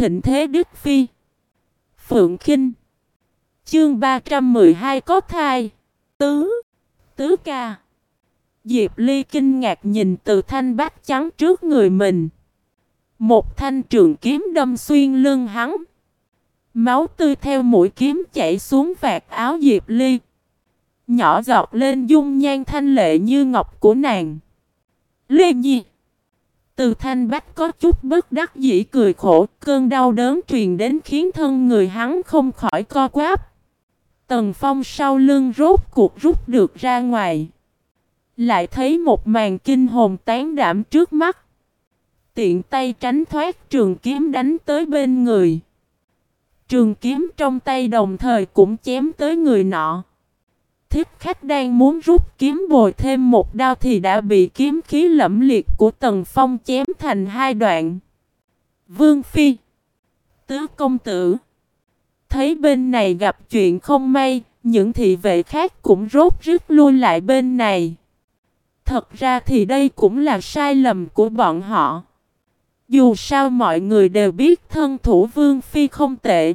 thịnh thế Đức Phi. Phượng Kinh. Chương 312 có thai. Tứ. Tứ ca. Diệp Ly kinh ngạc nhìn từ thanh bát trắng trước người mình. Một thanh trường kiếm đâm xuyên lưng hắn. Máu tươi theo mũi kiếm chảy xuống vạt áo Diệp Ly. Nhỏ giọt lên dung nhan thanh lệ như ngọc của nàng. Lê Nhi. Từ thanh bách có chút bất đắc dĩ cười khổ, cơn đau đớn truyền đến khiến thân người hắn không khỏi co quáp. Tần phong sau lưng rốt cuộc rút được ra ngoài. Lại thấy một màn kinh hồn tán đảm trước mắt. Tiện tay tránh thoát trường kiếm đánh tới bên người. Trường kiếm trong tay đồng thời cũng chém tới người nọ. Thiết khách đang muốn rút kiếm bồi thêm một đao thì đã bị kiếm khí lẫm liệt của Tần Phong chém thành hai đoạn. Vương Phi Tứ công tử Thấy bên này gặp chuyện không may, những thị vệ khác cũng rốt rít lui lại bên này. Thật ra thì đây cũng là sai lầm của bọn họ. Dù sao mọi người đều biết thân thủ Vương Phi không tệ.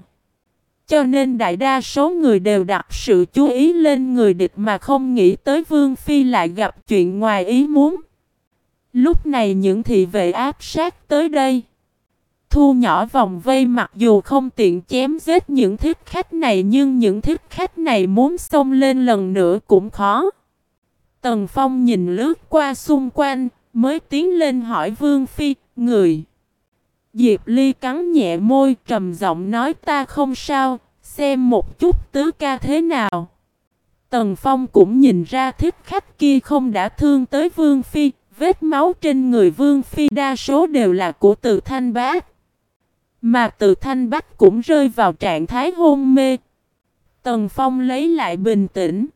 Cho nên đại đa số người đều đặt sự chú ý lên người địch mà không nghĩ tới Vương Phi lại gặp chuyện ngoài ý muốn. Lúc này những thị vệ áp sát tới đây. Thu nhỏ vòng vây mặc dù không tiện chém giết những thiết khách này nhưng những thiết khách này muốn xông lên lần nữa cũng khó. Tần Phong nhìn lướt qua xung quanh mới tiến lên hỏi Vương Phi, người. Diệp Ly cắn nhẹ môi trầm giọng nói ta không sao, xem một chút tứ ca thế nào. Tần Phong cũng nhìn ra thiết khách kia không đã thương tới Vương Phi, vết máu trên người Vương Phi đa số đều là của từ thanh bát. Mà từ thanh bát cũng rơi vào trạng thái hôn mê. Tần Phong lấy lại bình tĩnh.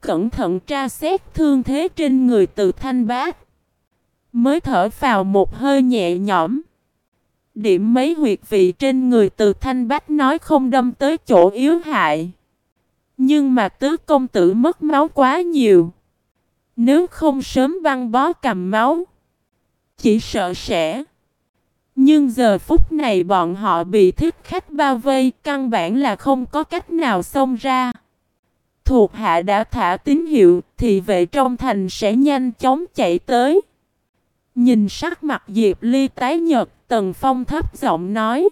Cẩn thận tra xét thương thế trên người từ thanh bát. Mới thở vào một hơi nhẹ nhõm. Điểm mấy huyệt vị trên người từ thanh bách nói không đâm tới chỗ yếu hại. Nhưng mà tứ công tử mất máu quá nhiều. Nếu không sớm băng bó cầm máu. Chỉ sợ sẽ. Nhưng giờ phút này bọn họ bị thích khách bao vây. Căn bản là không có cách nào xông ra. Thuộc hạ đã thả tín hiệu. Thì vệ trong thành sẽ nhanh chóng chạy tới. Nhìn sắc mặt Diệp Ly tái nhật, Tần Phong thấp giọng nói.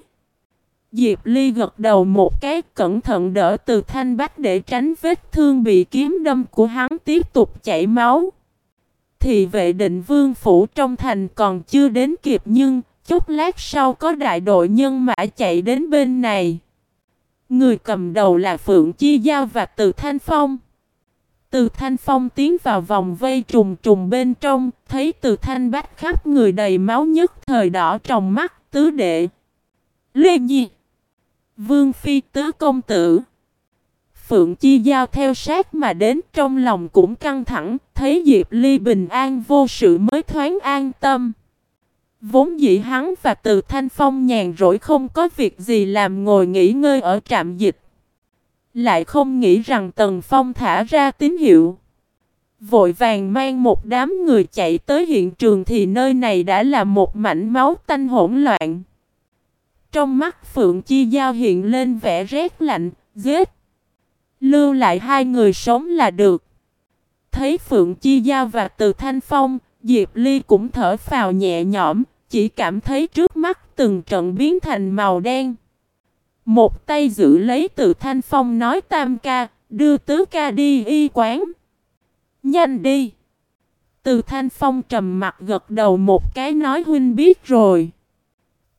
Diệp Ly gật đầu một cái cẩn thận đỡ từ thanh bách để tránh vết thương bị kiếm đâm của hắn tiếp tục chảy máu. Thì vệ định vương phủ trong thành còn chưa đến kịp nhưng chút lát sau có đại đội nhân mã chạy đến bên này. Người cầm đầu là Phượng Chi Giao và Từ Thanh Phong. Từ thanh phong tiến vào vòng vây trùng trùng bên trong, thấy từ thanh bách khắp người đầy máu nhất thời đỏ trong mắt, tứ đệ. Lê Nhi Vương Phi tứ công tử Phượng Chi Giao theo sát mà đến trong lòng cũng căng thẳng, thấy Diệp Ly bình an vô sự mới thoáng an tâm. Vốn dĩ hắn và từ thanh phong nhàn rỗi không có việc gì làm ngồi nghỉ ngơi ở trạm dịch. Lại không nghĩ rằng Tần Phong thả ra tín hiệu. Vội vàng mang một đám người chạy tới hiện trường thì nơi này đã là một mảnh máu tanh hỗn loạn. Trong mắt Phượng Chi Giao hiện lên vẻ rét lạnh, giết. Lưu lại hai người sống là được. Thấy Phượng Chi Giao và Từ Thanh Phong, Diệp Ly cũng thở phào nhẹ nhõm, chỉ cảm thấy trước mắt từng trận biến thành màu đen. Một tay giữ lấy từ thanh phong nói tam ca, đưa tứ ca đi y quán. Nhanh đi. Từ thanh phong trầm mặt gật đầu một cái nói huynh biết rồi.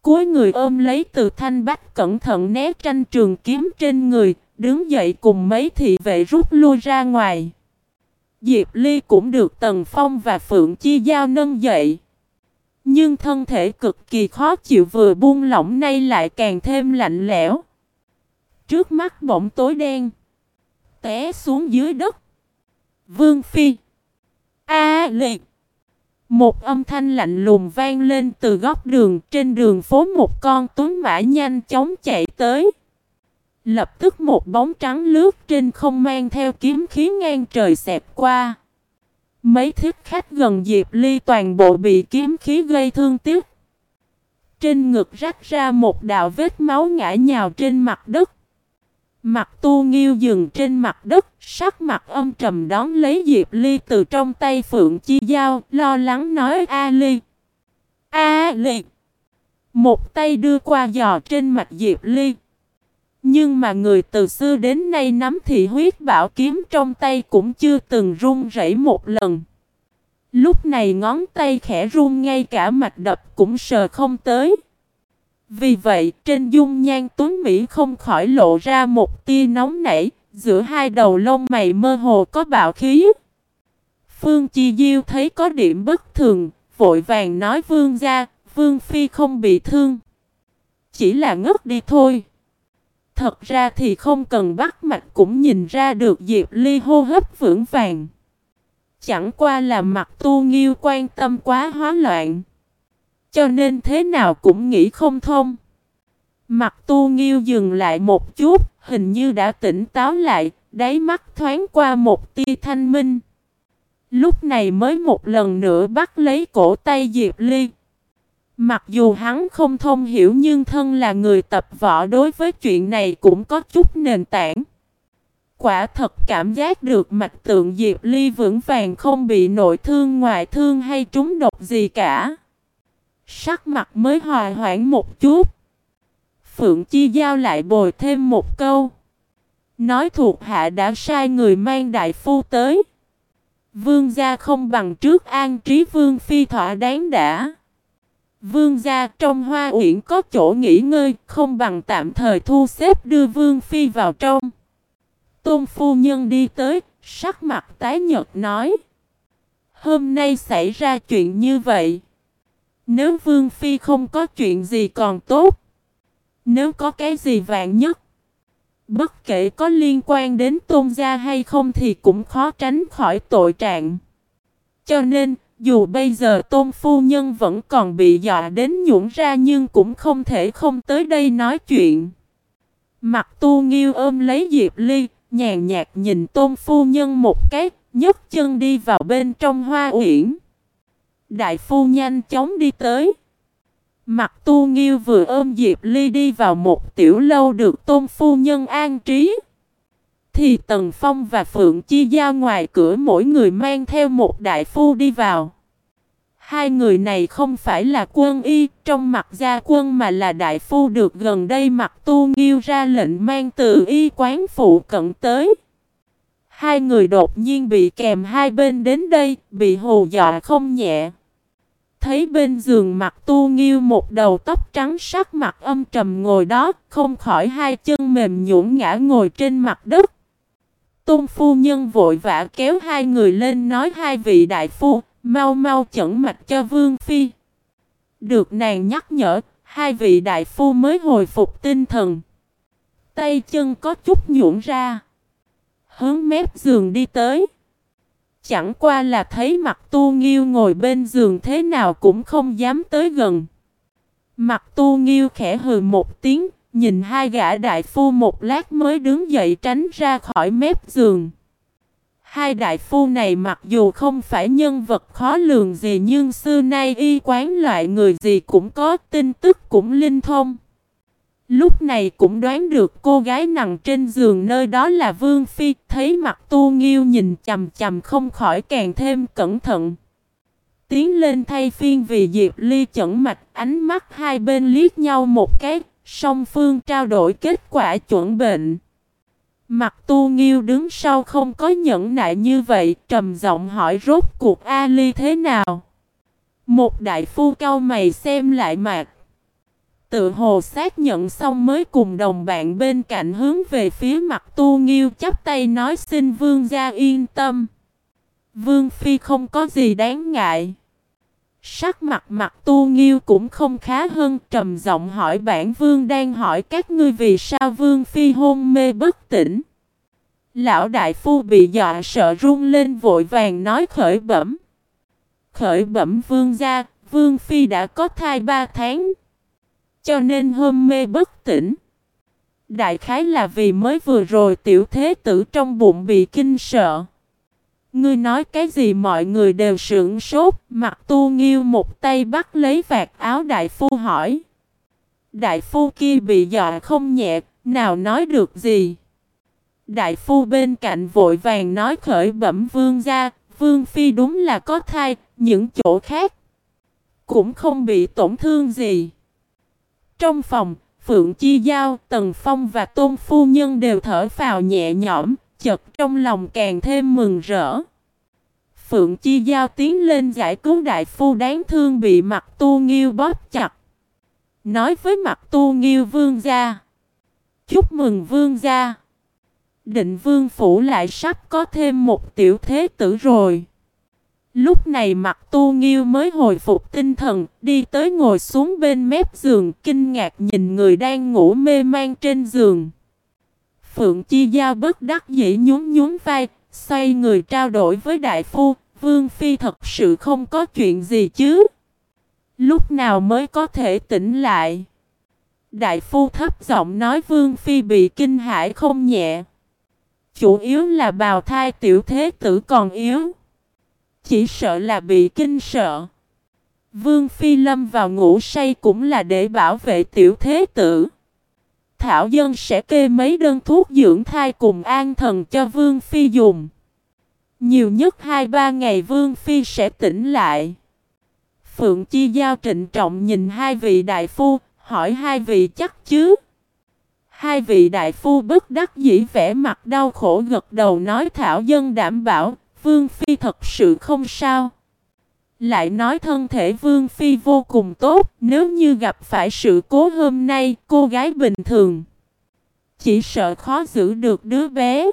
Cuối người ôm lấy từ thanh bách cẩn thận né tranh trường kiếm trên người, đứng dậy cùng mấy thị vệ rút lui ra ngoài. Diệp Ly cũng được Tần Phong và Phượng Chi Giao nâng dậy. Nhưng thân thể cực kỳ khó chịu vừa buông lỏng nay lại càng thêm lạnh lẽo. Trước mắt bỗng tối đen. Té xuống dưới đất. Vương Phi. A liệt. Một âm thanh lạnh lùng vang lên từ góc đường, trên đường phố một con tuấn mã nhanh chóng chạy tới. Lập tức một bóng trắng lướt trên không mang theo kiếm khí ngang trời xẹp qua. Mấy thiết khách gần Diệp Ly toàn bộ bị kiếm khí gây thương tiếc. Trên ngực rách ra một đạo vết máu ngã nhào trên mặt đất. Mặt tu nghiêu dừng trên mặt đất, sắc mặt âm trầm đón lấy Diệp Ly từ trong tay Phượng Chi Giao, lo lắng nói A Ly. A Ly. Một tay đưa qua giò trên mặt Diệp Ly. Nhưng mà người từ xưa đến nay nắm thị huyết bảo kiếm trong tay cũng chưa từng run rẩy một lần. Lúc này ngón tay khẽ run ngay cả mạch đập cũng sờ không tới. Vì vậy trên dung nhan tuấn Mỹ không khỏi lộ ra một tia nóng nảy, giữa hai đầu lông mày mơ hồ có bạo khí. Phương Chi Diêu thấy có điểm bất thường, vội vàng nói vương gia, vương phi không bị thương. Chỉ là ngất đi thôi. Thật ra thì không cần bắt mạch cũng nhìn ra được Diệp Ly hô hấp vững vàng. Chẳng qua là mặt tu nghiêu quan tâm quá hóa loạn. Cho nên thế nào cũng nghĩ không thông. Mặt tu nghiêu dừng lại một chút, hình như đã tỉnh táo lại, đáy mắt thoáng qua một tia thanh minh. Lúc này mới một lần nữa bắt lấy cổ tay Diệp Ly. Mặc dù hắn không thông hiểu nhưng thân là người tập võ đối với chuyện này cũng có chút nền tảng. Quả thật cảm giác được mạch tượng Diệp Ly vững vàng không bị nội thương ngoại thương hay trúng độc gì cả. Sắc mặt mới hòa hoãn một chút. Phượng Chi Giao lại bồi thêm một câu. Nói thuộc hạ đã sai người mang đại phu tới. Vương gia không bằng trước an trí vương phi thỏa đáng đã. Vương gia trong hoa uyển có chỗ nghỉ ngơi, không bằng tạm thời thu xếp đưa vương phi vào trong. Tôn phu nhân đi tới, sắc mặt tái nhợt nói. Hôm nay xảy ra chuyện như vậy. Nếu vương phi không có chuyện gì còn tốt. Nếu có cái gì vạn nhất. Bất kể có liên quan đến tôn gia hay không thì cũng khó tránh khỏi tội trạng. Cho nên, dù bây giờ tôn phu nhân vẫn còn bị dọa đến nhũn ra nhưng cũng không thể không tới đây nói chuyện. Mặt tu nghiêu ôm lấy Diệp Ly, nhàn nhạt nhìn tôn phu nhân một cái, nhấc chân đi vào bên trong hoa uyển. Đại phu nhanh chóng đi tới. Mặt tu nghiêu vừa ôm Diệp Ly đi vào một tiểu lâu được tôn phu nhân an trí. Thì Tần Phong và Phượng Chi Giao ngoài cửa mỗi người mang theo một đại phu đi vào. Hai người này không phải là quân y trong mặt gia quân mà là đại phu được gần đây mặt tu nghiêu ra lệnh mang từ y quán phụ cận tới. Hai người đột nhiên bị kèm hai bên đến đây, bị hù dọa không nhẹ. Thấy bên giường mặt tu nghiêu một đầu tóc trắng sắc mặt âm trầm ngồi đó, không khỏi hai chân mềm nhũn ngã ngồi trên mặt đất. Tôn phu nhân vội vã kéo hai người lên nói hai vị đại phu, mau mau chẩn mạch cho vương phi. Được nàng nhắc nhở, hai vị đại phu mới hồi phục tinh thần. Tay chân có chút nhũn ra. Hướng mép giường đi tới. Chẳng qua là thấy mặt tu nghiêu ngồi bên giường thế nào cũng không dám tới gần. Mặt tu nghiêu khẽ hừ một tiếng, nhìn hai gã đại phu một lát mới đứng dậy tránh ra khỏi mép giường. Hai đại phu này mặc dù không phải nhân vật khó lường gì nhưng xưa nay y quán loại người gì cũng có tin tức cũng linh thông. Lúc này cũng đoán được cô gái nằm trên giường nơi đó là Vương Phi, thấy mặt tu nghiêu nhìn chầm chầm không khỏi càng thêm cẩn thận. Tiến lên thay phiên vì Diệp Ly chẩn mạch, ánh mắt hai bên liếc nhau một cái, song phương trao đổi kết quả chuẩn bệnh. Mặt tu nghiêu đứng sau không có nhẫn nại như vậy, trầm giọng hỏi rốt cuộc Ali thế nào? Một đại phu cao mày xem lại mặt. Tự hồ xác nhận xong mới cùng đồng bạn bên cạnh hướng về phía mặt tu nghiêu chắp tay nói xin vương gia yên tâm. Vương Phi không có gì đáng ngại. Sắc mặt mặt tu nghiêu cũng không khá hơn trầm giọng hỏi bản vương đang hỏi các ngươi vì sao vương phi hôn mê bất tỉnh. Lão đại phu bị dọa sợ run lên vội vàng nói khởi bẩm. Khởi bẩm vương gia, vương phi đã có thai ba tháng. Cho nên hôn mê bất tỉnh. Đại khái là vì mới vừa rồi tiểu thế tử trong bụng bị kinh sợ. Ngươi nói cái gì mọi người đều sững sốt, mặt tu nghiêu một tay bắt lấy vạt áo đại phu hỏi. Đại phu kia bị dọa không nhẹ, nào nói được gì. Đại phu bên cạnh vội vàng nói khởi bẩm vương ra, vương phi đúng là có thai, những chỗ khác cũng không bị tổn thương gì. Trong phòng, Phượng Chi Giao, Tần Phong và Tôn Phu Nhân đều thở phào nhẹ nhõm, chật trong lòng càng thêm mừng rỡ. Phượng Chi Giao tiến lên giải cứu đại phu đáng thương bị mặt tu nghiêu bóp chặt. Nói với mặt tu nghiêu vương gia. Chúc mừng vương gia. Định vương phủ lại sắp có thêm một tiểu thế tử rồi. Lúc này mặt tu nghiêu mới hồi phục tinh thần, đi tới ngồi xuống bên mép giường, kinh ngạc nhìn người đang ngủ mê man trên giường. Phượng Chi Giao bất đắc dĩ nhún nhún vai, xoay người trao đổi với đại phu, Vương Phi thật sự không có chuyện gì chứ. Lúc nào mới có thể tỉnh lại? Đại phu thấp giọng nói Vương Phi bị kinh hãi không nhẹ. Chủ yếu là bào thai tiểu thế tử còn yếu. Chỉ sợ là bị kinh sợ. Vương Phi lâm vào ngủ say cũng là để bảo vệ tiểu thế tử. Thảo Dân sẽ kê mấy đơn thuốc dưỡng thai cùng an thần cho Vương Phi dùng. Nhiều nhất 2-3 ngày Vương Phi sẽ tỉnh lại. Phượng Chi Giao trịnh trọng nhìn hai vị đại phu, hỏi hai vị chắc chứ. Hai vị đại phu bất đắc dĩ vẻ mặt đau khổ gật đầu nói Thảo Dân đảm bảo, Vương Phi thật sự không sao. Lại nói thân thể Vương Phi vô cùng tốt, nếu như gặp phải sự cố hôm nay, cô gái bình thường. Chỉ sợ khó giữ được đứa bé.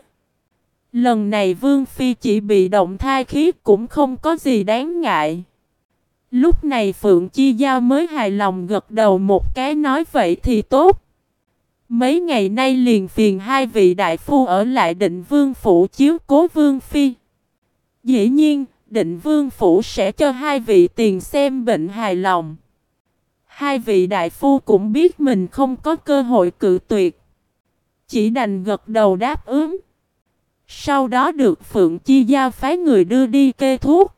Lần này Vương Phi chỉ bị động thai khí cũng không có gì đáng ngại. Lúc này Phượng Chi Giao mới hài lòng gật đầu một cái nói vậy thì tốt. Mấy ngày nay liền phiền hai vị đại phu ở lại định vương phủ chiếu cố vương phi. Dĩ nhiên, định vương phủ sẽ cho hai vị tiền xem bệnh hài lòng. Hai vị đại phu cũng biết mình không có cơ hội cự tuyệt. Chỉ đành gật đầu đáp ứng. Sau đó được Phượng Chi Giao phái người đưa đi kê thuốc.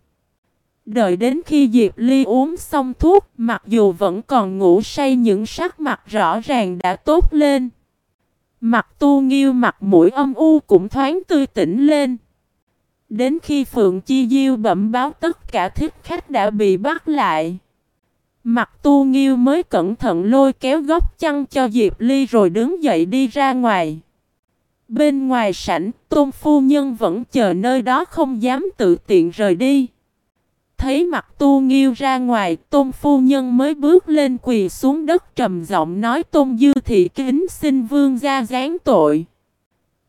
Đợi đến khi Diệp Ly uống xong thuốc, mặc dù vẫn còn ngủ say những sắc mặt rõ ràng đã tốt lên. Mặt tu nghiêu mặt mũi âm u cũng thoáng tươi tỉnh lên. Đến khi Phượng Chi Diêu bẩm báo tất cả thích khách đã bị bắt lại. Mặt tu nghiêu mới cẩn thận lôi kéo góc chăn cho Diệp Ly rồi đứng dậy đi ra ngoài. Bên ngoài sảnh, Tôn Phu Nhân vẫn chờ nơi đó không dám tự tiện rời đi. Thấy mặt tu nghiêu ra ngoài, Tôn Phu Nhân mới bước lên quỳ xuống đất trầm giọng nói Tôn Dư Thị kính xin vương ra gián tội.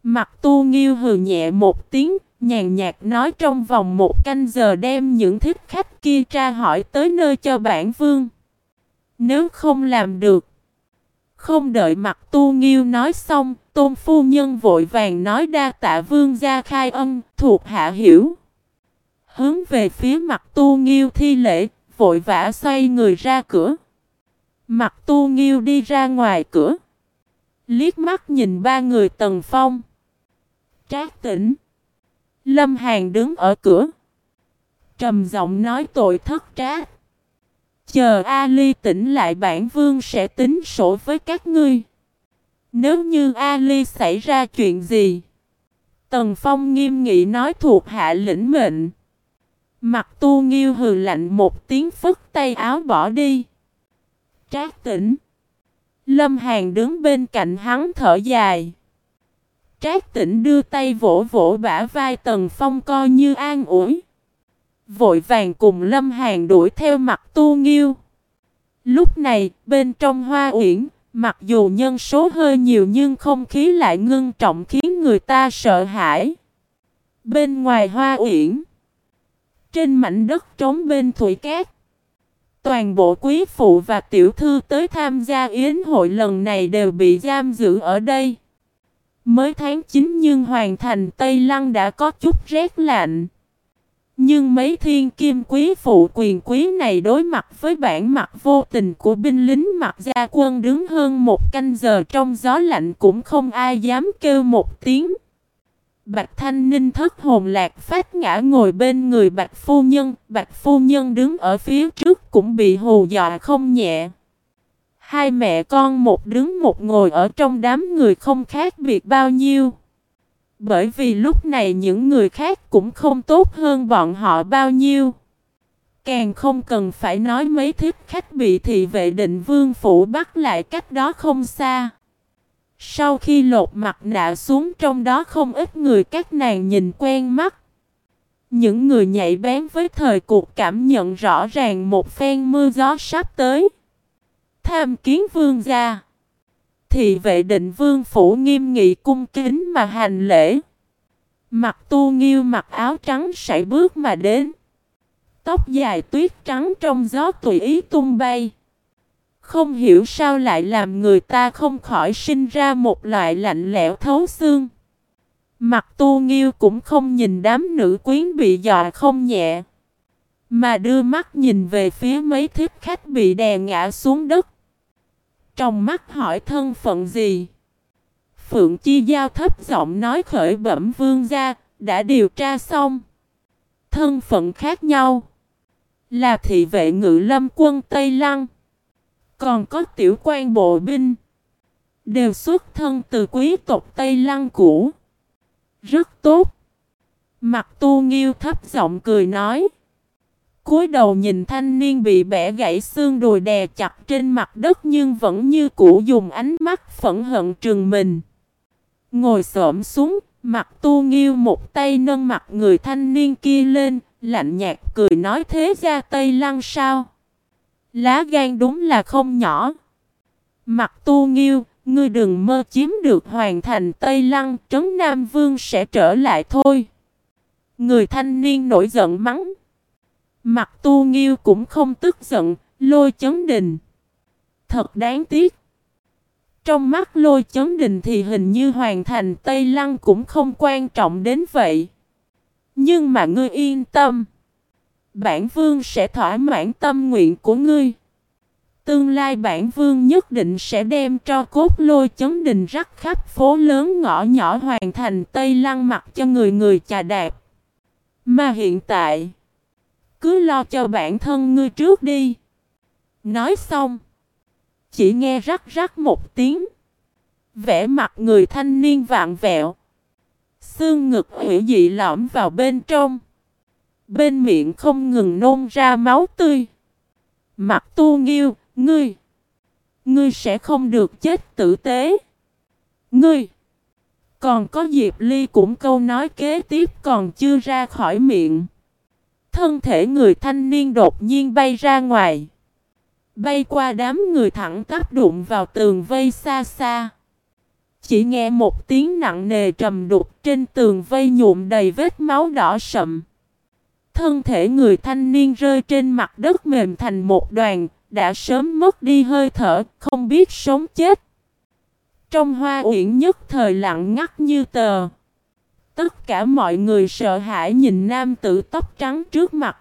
Mặt tu nghiêu hừ nhẹ một tiếng, nhàn nhạt nói trong vòng một canh giờ đem những thích khách kia tra hỏi tới nơi cho bản vương. Nếu không làm được, không đợi mặt tu nghiêu nói xong, tôn phu nhân vội vàng nói đa tạ vương gia khai ân, thuộc hạ hiểu. Hướng về phía mặt tu nghiêu thi lễ, vội vã xoay người ra cửa. Mặt tu nghiêu đi ra ngoài cửa. Liếc mắt nhìn ba người tần phong. Trác tỉnh. Lâm Hàn đứng ở cửa. Trầm giọng nói tội thất trá. Chờ Ali tỉnh lại bản vương sẽ tính sổ với các ngươi. Nếu như Ali xảy ra chuyện gì? Tần Phong nghiêm nghị nói thuộc hạ lĩnh mệnh. Mặt tu nghiêu hừ lạnh một tiếng phức tay áo bỏ đi. Trác tỉnh. Lâm Hàn đứng bên cạnh hắn thở dài. Trác tỉnh đưa tay vỗ vỗ bả vai Tần Phong coi như an ủi. Vội vàng cùng Lâm Hàn đuổi theo mặt tu nghiêu. Lúc này, bên trong hoa uyển, mặc dù nhân số hơi nhiều nhưng không khí lại ngưng trọng khiến người ta sợ hãi. Bên ngoài hoa uyển, trên mảnh đất trống bên thủy cát, toàn bộ quý phụ và tiểu thư tới tham gia yến hội lần này đều bị giam giữ ở đây. Mới tháng 9 nhưng hoàn thành Tây Lăng đã có chút rét lạnh. Nhưng mấy thiên kim quý phụ quyền quý này đối mặt với bản mặt vô tình của binh lính mặt gia quân đứng hơn một canh giờ trong gió lạnh cũng không ai dám kêu một tiếng. Bạch Thanh Ninh thất hồn lạc phát ngã ngồi bên người Bạch Phu Nhân, Bạch Phu Nhân đứng ở phía trước cũng bị hù dọa không nhẹ. Hai mẹ con một đứng một ngồi ở trong đám người không khác biệt bao nhiêu. Bởi vì lúc này những người khác cũng không tốt hơn bọn họ bao nhiêu. Càng không cần phải nói mấy thiết khách bị thị vệ định vương phủ bắt lại cách đó không xa. Sau khi lột mặt nạ xuống trong đó không ít người các nàng nhìn quen mắt. Những người nhạy bén với thời cuộc cảm nhận rõ ràng một phen mưa gió sắp tới. Tham kiến vương gia. Thị vệ định vương phủ nghiêm nghị cung kính mà hành lễ. Mặt tu nghiêu mặc áo trắng sải bước mà đến. Tóc dài tuyết trắng trong gió tùy ý tung bay. Không hiểu sao lại làm người ta không khỏi sinh ra một loại lạnh lẽo thấu xương. Mặt tu nghiêu cũng không nhìn đám nữ quyến bị dọa không nhẹ. Mà đưa mắt nhìn về phía mấy thiết khách bị đè ngã xuống đất. Trong mắt hỏi thân phận gì? Phượng Chi Giao thấp giọng nói khởi bẩm vương gia, đã điều tra xong. Thân phận khác nhau. Là thị vệ ngự lâm quân Tây Lăng. Còn có tiểu quan bộ binh. Đều xuất thân từ quý tộc Tây Lăng cũ. Rất tốt. Mặt tu nghiêu thấp giọng cười nói cúi đầu nhìn thanh niên bị bẻ gãy xương đùi đè chặt trên mặt đất nhưng vẫn như cũ dùng ánh mắt phẫn hận trừng mình. Ngồi xổm xuống, mặt tu nghiêu một tay nâng mặt người thanh niên kia lên, lạnh nhạt cười nói thế ra tây lăng sao. Lá gan đúng là không nhỏ. Mặt tu nghiêu, ngươi đừng mơ chiếm được hoàn thành Tây Lăng, trấn Nam Vương sẽ trở lại thôi. Người thanh niên nổi giận mắng. Mặt tu nghiêu cũng không tức giận, lôi chấn đình. Thật đáng tiếc. Trong mắt lôi chấn đình thì hình như hoàn thành Tây Lăng cũng không quan trọng đến vậy. Nhưng mà ngươi yên tâm. Bản vương sẽ thỏa mãn tâm nguyện của ngươi. Tương lai bản vương nhất định sẽ đem cho cốt lôi chấn đình rắc khắp phố lớn ngõ nhỏ hoàn thành Tây Lăng mặt cho người người chà đạp. Mà hiện tại cứ lo cho bản thân ngươi trước đi. Nói xong. Chỉ nghe rắc rắc một tiếng. Vẽ mặt người thanh niên vạn vẹo. Xương ngực hủy dị lõm vào bên trong. Bên miệng không ngừng nôn ra máu tươi. Mặt tu nghiêu, ngươi. Ngươi sẽ không được chết tử tế. Ngươi. Còn có Diệp Ly cũng câu nói kế tiếp còn chưa ra khỏi miệng. Thân thể người thanh niên đột nhiên bay ra ngoài. Bay qua đám người thẳng tắp đụng vào tường vây xa xa. Chỉ nghe một tiếng nặng nề trầm đục trên tường vây nhuộm đầy vết máu đỏ sậm. Thân thể người thanh niên rơi trên mặt đất mềm thành một đoàn, đã sớm mất đi hơi thở, không biết sống chết. Trong hoa uyển nhất thời lặng ngắt như tờ. Tất cả mọi người sợ hãi nhìn nam tử tóc trắng trước mặt.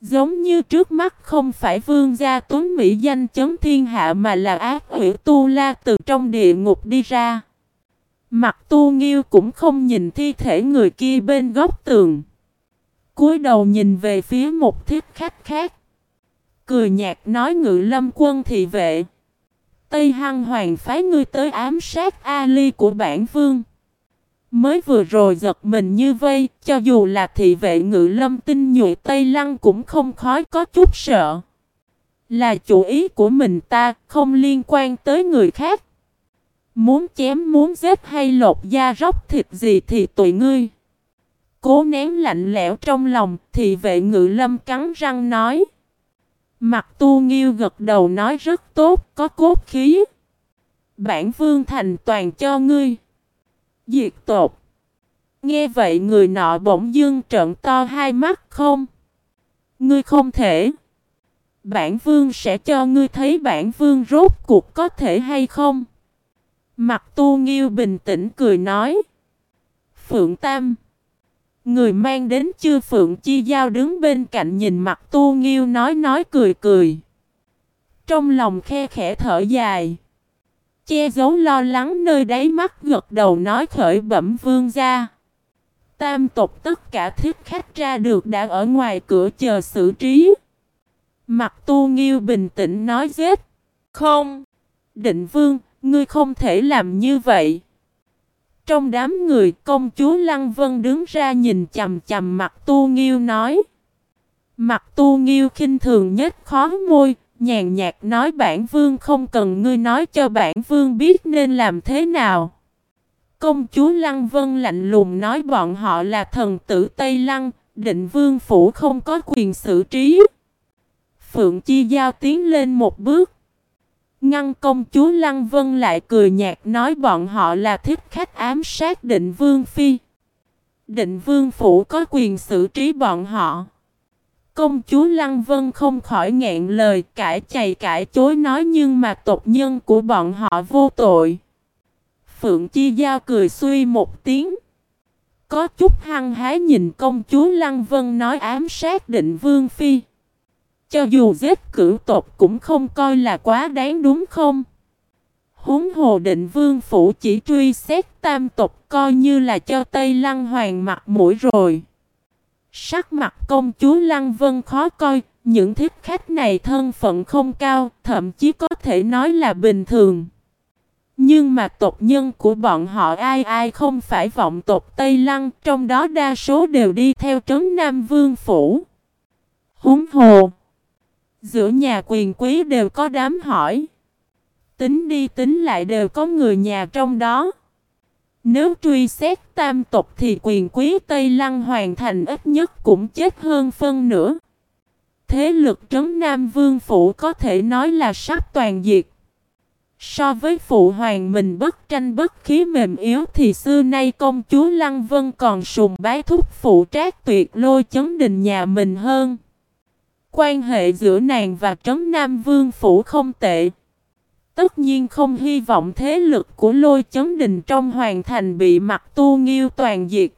Giống như trước mắt không phải vương gia tuấn Mỹ danh chấn thiên hạ mà là ác hữu tu la từ trong địa ngục đi ra. Mặt tu nghiêu cũng không nhìn thi thể người kia bên góc tường. cúi đầu nhìn về phía một thiết khách khác. Cười nhạt nói ngự lâm quân thị vệ. Tây Hăng Hoàng phái ngươi tới ám sát Ali của bản vương. Mới vừa rồi giật mình như vây, cho dù là thị vệ ngự lâm tinh nhuệ Tây Lăng cũng không khói có chút sợ. Là chủ ý của mình ta, không liên quan tới người khác. Muốn chém muốn giết hay lột da róc thịt gì thì tụi ngươi. Cố nén lạnh lẽo trong lòng, thị vệ ngự lâm cắn răng nói. Mặt tu nghiêu gật đầu nói rất tốt, có cốt khí. Bản vương thành toàn cho ngươi. Diệt tột. Nghe vậy người nọ bỗng dưng trợn to hai mắt không. Ngươi không thể. Bản vương sẽ cho ngươi thấy bản vương rốt cuộc có thể hay không. Mặt tu nghiêu bình tĩnh cười nói. Phượng Tam. Người mang đến chư Phượng Chi Giao đứng bên cạnh nhìn mặt tu nghiêu nói nói cười cười. Trong lòng khe khẽ thở dài. Che giấu lo lắng nơi đáy mắt gật đầu nói khởi bẩm vương gia Tam tộc tất cả thiết khách ra được đã ở ngoài cửa chờ xử trí. Mặt tu nghiêu bình tĩnh nói giết. Không! Định vương, ngươi không thể làm như vậy. Trong đám người công chúa Lăng Vân đứng ra nhìn chầm chầm mặt tu nghiêu nói. Mặt tu nghiêu khinh thường nhất khó môi, nhàn nhạt nói bản vương không cần ngươi nói cho bản vương biết nên làm thế nào. Công chúa Lăng Vân lạnh lùng nói bọn họ là thần tử Tây Lăng, định vương phủ không có quyền xử trí. Phượng Chi Giao tiến lên một bước. Ngăn công chúa Lăng Vân lại cười nhạt nói bọn họ là thích khách ám sát định vương phi. Định vương phủ có quyền xử trí bọn họ. Công chúa Lăng Vân không khỏi ngẹn lời, cãi chày cãi chối nói nhưng mà tộc nhân của bọn họ vô tội. Phượng Chi Giao cười suy một tiếng. Có chút hăng hái nhìn công chúa Lăng Vân nói ám sát định vương phi. Cho dù giết cửu tộc cũng không coi là quá đáng đúng không? Húng hồ định vương phủ chỉ truy xét tam tộc coi như là cho Tây Lăng Hoàng mặt mũi rồi. Sắc mặt công chúa Lăng Vân khó coi, những thiết khách này thân phận không cao, thậm chí có thể nói là bình thường. Nhưng mà tộc nhân của bọn họ ai ai không phải vọng tộc Tây Lăng, trong đó đa số đều đi theo trấn Nam Vương Phủ. Húng hồ Giữa nhà quyền quý đều có đám hỏi. Tính đi tính lại đều có người nhà trong đó. Nếu truy xét tam tộc thì quyền quý Tây Lăng hoàn thành ít nhất cũng chết hơn phân nửa. Thế lực trấn Nam Vương Phủ có thể nói là sắp toàn diệt. So với phụ hoàng mình bất tranh bất khí mềm yếu thì xưa nay công chúa Lăng Vân còn sùng bái thúc phụ trác tuyệt lôi chấn đình nhà mình hơn. Quan hệ giữa nàng và Trấn Nam Vương Phủ không tệ. Tất nhiên không hy vọng thế lực của lôi chấn đình trong hoàn thành bị mặt tu nghiêu toàn diệt.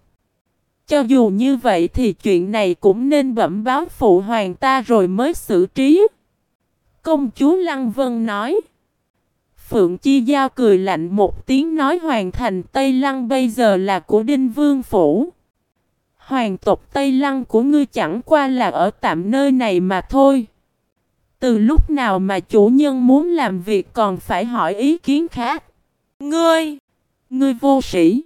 Cho dù như vậy thì chuyện này cũng nên bẩm báo phụ hoàng ta rồi mới xử trí. Công chúa Lăng Vân nói. Phượng Chi Giao cười lạnh một tiếng nói hoàn thành Tây Lăng bây giờ là của Đinh Vương Phủ. Hoàng tộc Tây Lăng của ngươi chẳng qua là ở tạm nơi này mà thôi. Từ lúc nào mà chủ nhân muốn làm việc còn phải hỏi ý kiến khác. Ngươi! Ngươi vô sĩ!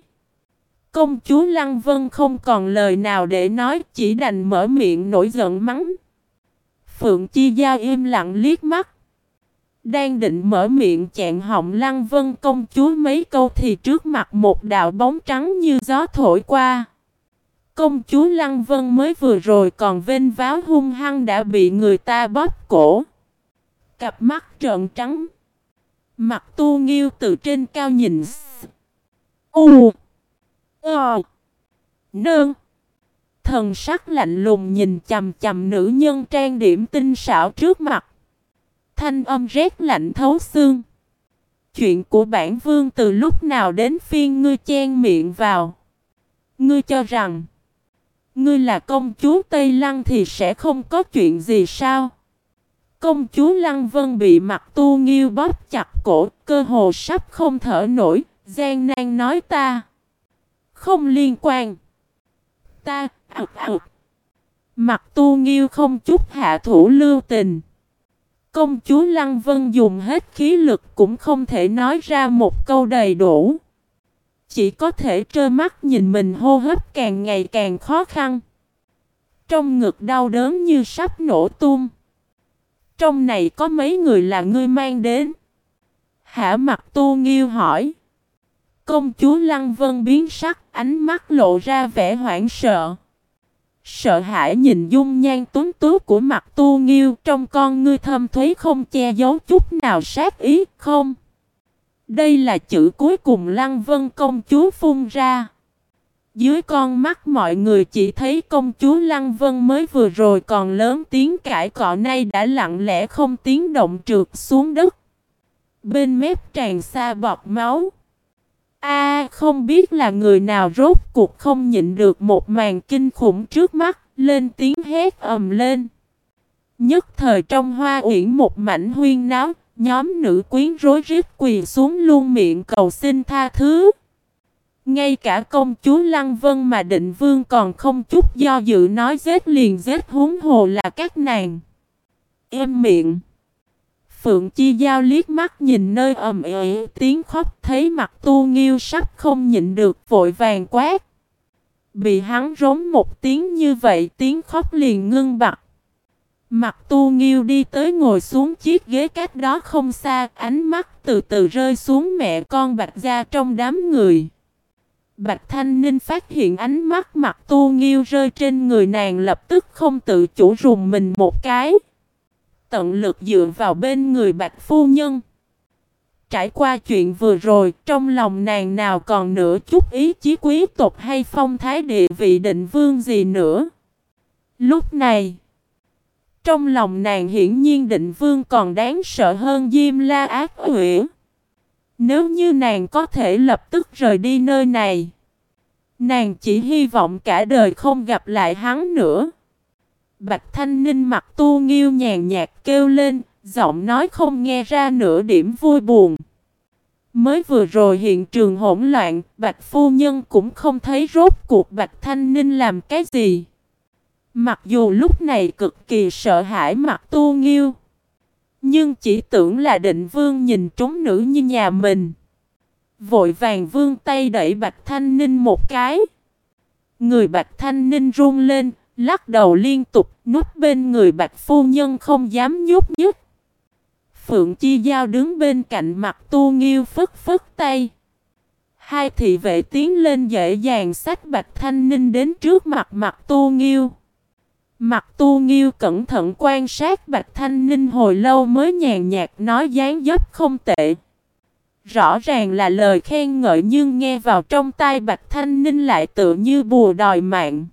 Công chúa Lăng Vân không còn lời nào để nói, chỉ đành mở miệng nổi giận mắng. Phượng Chi Giao im lặng liếc mắt. Đang định mở miệng chẹn họng Lăng Vân, công chúa mấy câu thì trước mặt một đạo bóng trắng như gió thổi qua. Công chúa Lăng Vân mới vừa rồi còn vênh váo hung hăng đã bị người ta bóp cổ. Cặp mắt trợn trắng. Mặt tu nghiêu từ trên cao nhìn. U. Ờ. Nương. Thần sắc lạnh lùng nhìn chầm chầm nữ nhân trang điểm tinh xảo trước mặt. Thanh âm rét lạnh thấu xương. Chuyện của bản vương từ lúc nào đến phiên ngươi chen miệng vào. Ngươi cho rằng Ngươi là công chúa Tây Lăng thì sẽ không có chuyện gì sao? Công chúa Lăng Vân bị mặt tu nghiêu bóp chặt cổ, cơ hồ sắp không thở nổi, gian nan nói ta. Không liên quan. Ta, ạc ạc. Mặt tu nghiêu không chút hạ thủ lưu tình. Công chúa Lăng Vân dùng hết khí lực cũng không thể nói ra một câu đầy đủ. Chỉ có thể trơ mắt nhìn mình hô hấp càng ngày càng khó khăn. Trong ngực đau đớn như sắp nổ tung. Trong này có mấy người là ngươi mang đến. Hả mặt tu nghiêu hỏi. Công chúa Lăng Vân biến sắc, ánh mắt lộ ra vẻ hoảng sợ. Sợ hãi nhìn dung nhan tuấn tú của mặt tu nghiêu trong con ngươi thâm thuế không che giấu chút nào sát ý không. Đây là chữ cuối cùng Lăng Vân công chúa phun ra. Dưới con mắt mọi người chỉ thấy công chúa Lăng Vân mới vừa rồi còn lớn tiếng cãi cọ nay đã lặng lẽ không tiếng động trượt xuống đất. Bên mép tràn xa bọt máu. A không biết là người nào rốt cuộc không nhịn được một màn kinh khủng trước mắt, lên tiếng hét ầm lên. Nhất thời trong hoa uyển một mảnh huyên náo, Nhóm nữ quyến rối rít quỳ xuống luôn miệng cầu xin tha thứ. Ngay cả công chúa Lăng Vân mà định vương còn không chút do dự nói giết liền giết huống hồ là các nàng. Em miệng. Phượng Chi Giao liếc mắt nhìn nơi ầm ĩ, tiếng khóc thấy mặt tu nghiêu sắp không nhịn được, vội vàng quát. Bị hắn rống một tiếng như vậy, tiếng khóc liền ngưng bặt. Mặt tu nghiêu đi tới ngồi xuống chiếc ghế cách đó không xa, ánh mắt từ từ rơi xuống mẹ con Bạch Gia trong đám người. Bạch Thanh Ninh phát hiện ánh mắt mặt tu nghiêu rơi trên người nàng lập tức không tự chủ rùng mình một cái. Tận lực dựa vào bên người Bạch Phu Nhân. Trải qua chuyện vừa rồi, trong lòng nàng nào còn nửa chút ý chí quý tộc hay phong thái địa vị định vương gì nữa. Lúc này, trong lòng nàng hiển nhiên định vương còn đáng sợ hơn Diêm La Ác Uyển. Nếu như nàng có thể lập tức rời đi nơi này, nàng chỉ hy vọng cả đời không gặp lại hắn nữa. Bạch Thanh Ninh mặt tu nghiêu nhàn nhạt kêu lên, giọng nói không nghe ra nửa điểm vui buồn. Mới vừa rồi hiện trường hỗn loạn, Bạch Phu Nhân cũng không thấy rốt cuộc Bạch Thanh Ninh làm cái gì. Mặc dù lúc này cực kỳ sợ hãi mặt tu nghiêu. Nhưng chỉ tưởng là định vương nhìn trúng nữ như nhà mình. Vội vàng vương tay đẩy Bạch Thanh Ninh một cái. Người Bạch Thanh Ninh run lên, lắc đầu liên tục, núp bên người Bạch Phu Nhân không dám nhúc nhích. Phượng Chi Giao đứng bên cạnh mặt tu nghiêu phất phất tay. Hai thị vệ tiến lên dễ dàng sách Bạch Thanh Ninh đến trước mặt mặt tu nghiêu. Mặt tu nghiêu cẩn thận quan sát Bạch Thanh Ninh hồi lâu mới nhàn nhạt nói dáng dấp không tệ. Rõ ràng là lời khen ngợi nhưng nghe vào trong tai Bạch Thanh Ninh lại tự như bùa đòi mạng.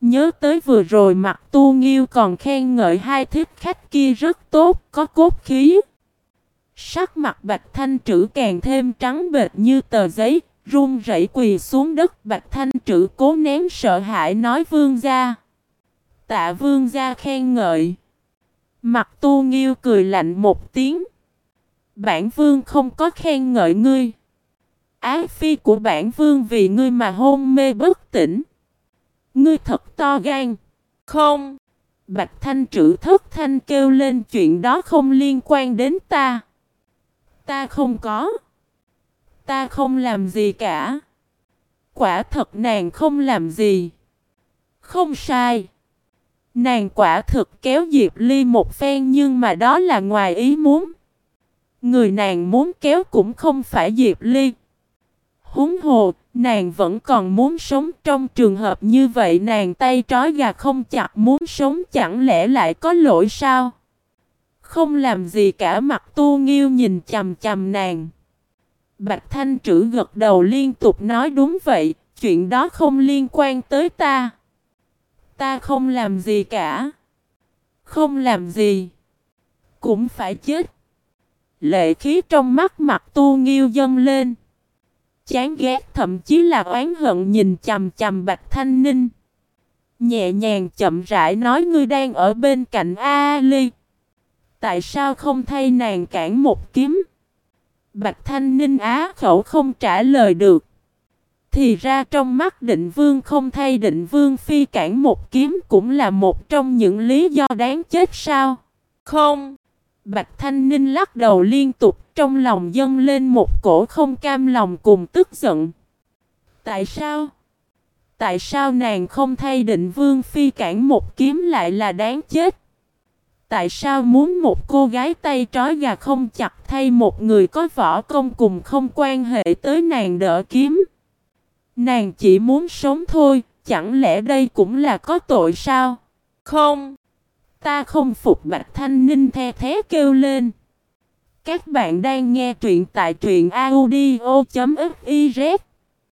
Nhớ tới vừa rồi mặt tu nghiêu còn khen ngợi hai thiết khách kia rất tốt, có cốt khí. Sắc mặt Bạch Thanh Trữ càng thêm trắng bệt như tờ giấy, run rẩy quỳ xuống đất Bạch Thanh Trữ cố nén sợ hãi nói vương ra Tạ vương gia khen ngợi. Mặt tu nghiêu cười lạnh một tiếng. Bản vương không có khen ngợi ngươi. Ái phi của bản vương vì ngươi mà hôn mê bất tỉnh. Ngươi thật to gan. Không. Bạch Thanh trữ thất thanh kêu lên chuyện đó không liên quan đến ta. Ta không có. Ta không làm gì cả. Quả thật nàng không làm gì. Không sai. Nàng quả thực kéo Diệp Ly một phen nhưng mà đó là ngoài ý muốn. Người nàng muốn kéo cũng không phải Diệp Ly. Húng hồ, nàng vẫn còn muốn sống trong trường hợp như vậy nàng tay trói gà không chặt muốn sống chẳng lẽ lại có lỗi sao? Không làm gì cả mặt tu nghiêu nhìn chầm chầm nàng. Bạch Thanh Trữ gật đầu liên tục nói đúng vậy, chuyện đó không liên quan tới ta. Ta không làm gì cả. Không làm gì. Cũng phải chết. Lệ khí trong mắt mặt tu nghiêu dâng lên. Chán ghét, thậm chí là oán hận nhìn chầm chầm Bạch Thanh Ninh. Nhẹ nhàng chậm rãi nói, ngươi đang ở bên cạnh A Ly. Tại sao không thay nàng cản một kiếm? Bạch Thanh Ninh á khẩu không trả lời được. Thì ra trong mắt định vương không thay định vương phi cản một kiếm cũng là một trong những lý do đáng chết sao? Không. Bạch Thanh Ninh lắc đầu liên tục, trong lòng dâng lên một cổ không cam lòng cùng tức giận. Tại sao? Tại sao nàng không thay định vương phi cản một kiếm lại là đáng chết? Tại sao muốn một cô gái tay trói gà không chặt thay một người có võ công cùng không quan hệ tới nàng đỡ kiếm? Nàng chỉ muốn sống thôi, chẳng lẽ đây cũng là có tội sao? Không, ta không phục Bạch Thanh Ninh the thế kêu lên. Các bạn đang nghe truyện tại truyện audio.fif